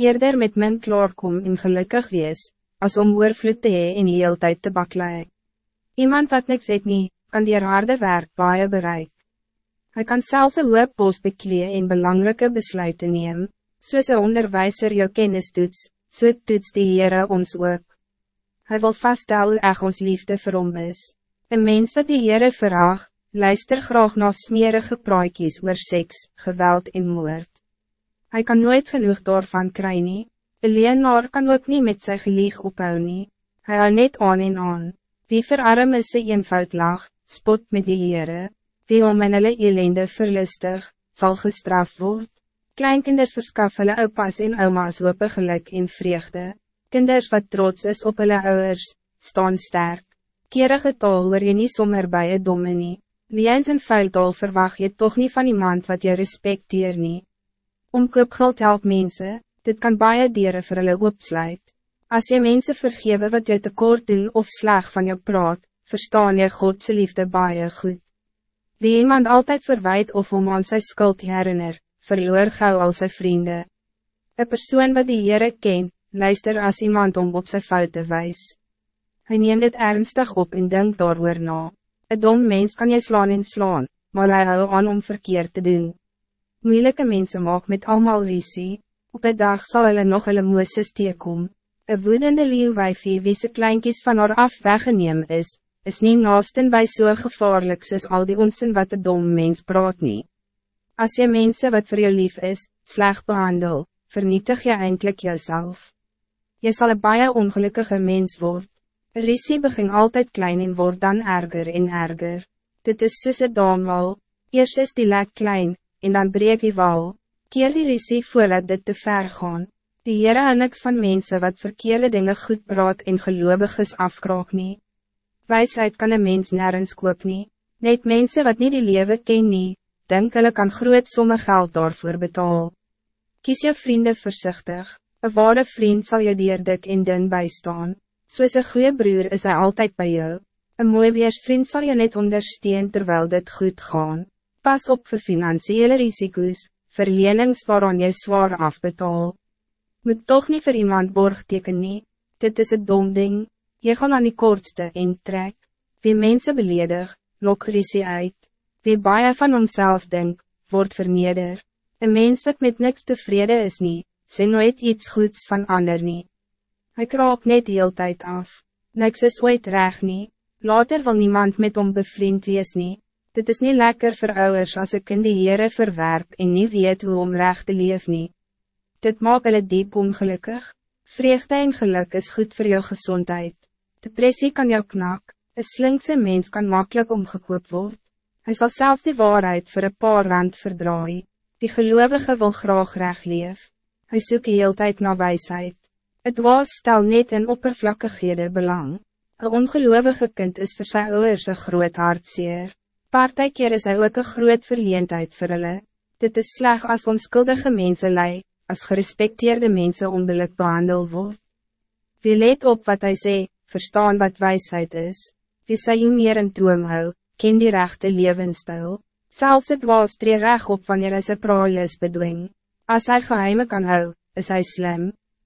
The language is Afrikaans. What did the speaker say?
Eerder met men klaarkom en gelukkig wees, as om oorvloed te hee en heel tyd te baklei. Iemand wat niks het nie, kan die harde werk baie bereik. Hij kan zelfs een hoop post beklee en belangrijke besluiten neem, soos een onderwijzer jou kennis toets, so toets die Heere ons ook. Hij wil vaststel hoe echt ons liefde vir hom is. Een mens wat die Heere verhaag, luister graag na smerige praatjies oor seks, geweld en moord. Hij kan nooit genoeg daarvan kry nie. Een leenaar kan ook niet met zijn gelieg ophou nie. Hy hou net aan en aan. Wie verarm is sy eenvoud lag, spot met die Heere die om in hulle elende verlustig, zal gestraft worden. Kleinkinders verskaf hulle opas en oma's hoop geluk en vreugde. Kinders wat trots is op hulle ouders, staan sterk. Kerige taal hoor je niet sommer bij het domme nie. Liens en vuiltaal verwacht je toch niet van iemand wat je respecteer nie. Om koopgeld help mense, dit kan baie dieren vir hulle opsluit. As je mensen vergeven wat je tekort doen of slag van je praat, verstaan je Godse liefde baie goed. Wie iemand altijd verwijt of om aan zijn schuld herinner, verloor gauw al zijn vrienden. Een persoon wat die Heere ken, luister als iemand om op zijn fouten wijs. Hij neemt het ernstig op en denkt daarover na. Een dom mens kan je slaan en slaan, maar hij hou aan om verkeerd te doen. Moeilijke mensen maak met allemaal risie. Op een dag zal hulle nog hulle moeses teekom. Een woedende leeuwwijfie wie ze kleinkies van haar af weggeneem is, is niet naasten bij so gevaarlijk soos al die onsen wat de dom mens praat nie. As je mensen wat voor je lief is, sleg behandel, vernietig je eindelijk jezelf. Je zal een baie ongelukkige mens worden. Een risie begin altijd klein en wordt dan erger en erger. Dit is soos een daamwal, eerst is die lek klein, en dan breek die wal. Keer die risie voordat dit te ver gaan. Die Heere hou niks van mensen wat verkeerde dingen goed praat en geloobig is afkraak nie. Wijsheid kan een mens nergens koop nie. Net mensen wat niet die lewe ken nie, denk hulle kan groot somme geld daarvoor betaal. Kies je vrienden voorzichtig. Een ware vriend zal je dierdik in den bijstaan. Soos een goede broer is hij altijd bij jou. Een mooi weersvriend zal je net ondersteunen terwijl dit goed gaan. Pas op voor financiële risico's, verlenings waaraan je zwaar afbetaal. Moet toch niet voor iemand borg teken nie. Dit is het dom ding. Je gaan aan die kortste en trek. Wie mensen beledig, lok risie uit. Wie baie van homself denk, wordt verneder. Een mens dat met niks tevreden is niet, sê nooit iets goeds van ander nie. Hy kraak net heel tijd af. Niks is ooit reg nie. Later wil niemand met hom bevriend wees nie. Dit is niet lekker voor ouders als ik in die Heere verwerp en niet weet hoe om recht te leef nie. Dit maak hulle diep ongelukkig. Vreugde en geluk is goed voor jou gezondheid. Depressie kan jou knak, een slinkse mens kan makkelijk omgekoop worden. Hij zal zelfs die waarheid voor een paar rand verdraaien. Die gelovige wil graag recht leef. Hij zoekt de hele tijd naar wijsheid. Het was stel niet in oppervlakkighede belang. Een ongelovige kind is voor sy ouders een groot hartseer. Partijkeer is hy ook een groot verleendheid vir hulle. Dit is sleg als onskuldige mensen lei, als gerespecteerde mensen onbillik behandel word. Wie let op wat hij zei, verstaan wat wijsheid is. Wie sy jy meer in toom hou, ken die rechte levensstijl. Zelfs het was tree reg op wanneer hy sy praal is bedwing. As hy geheime kan hou, is hij slim.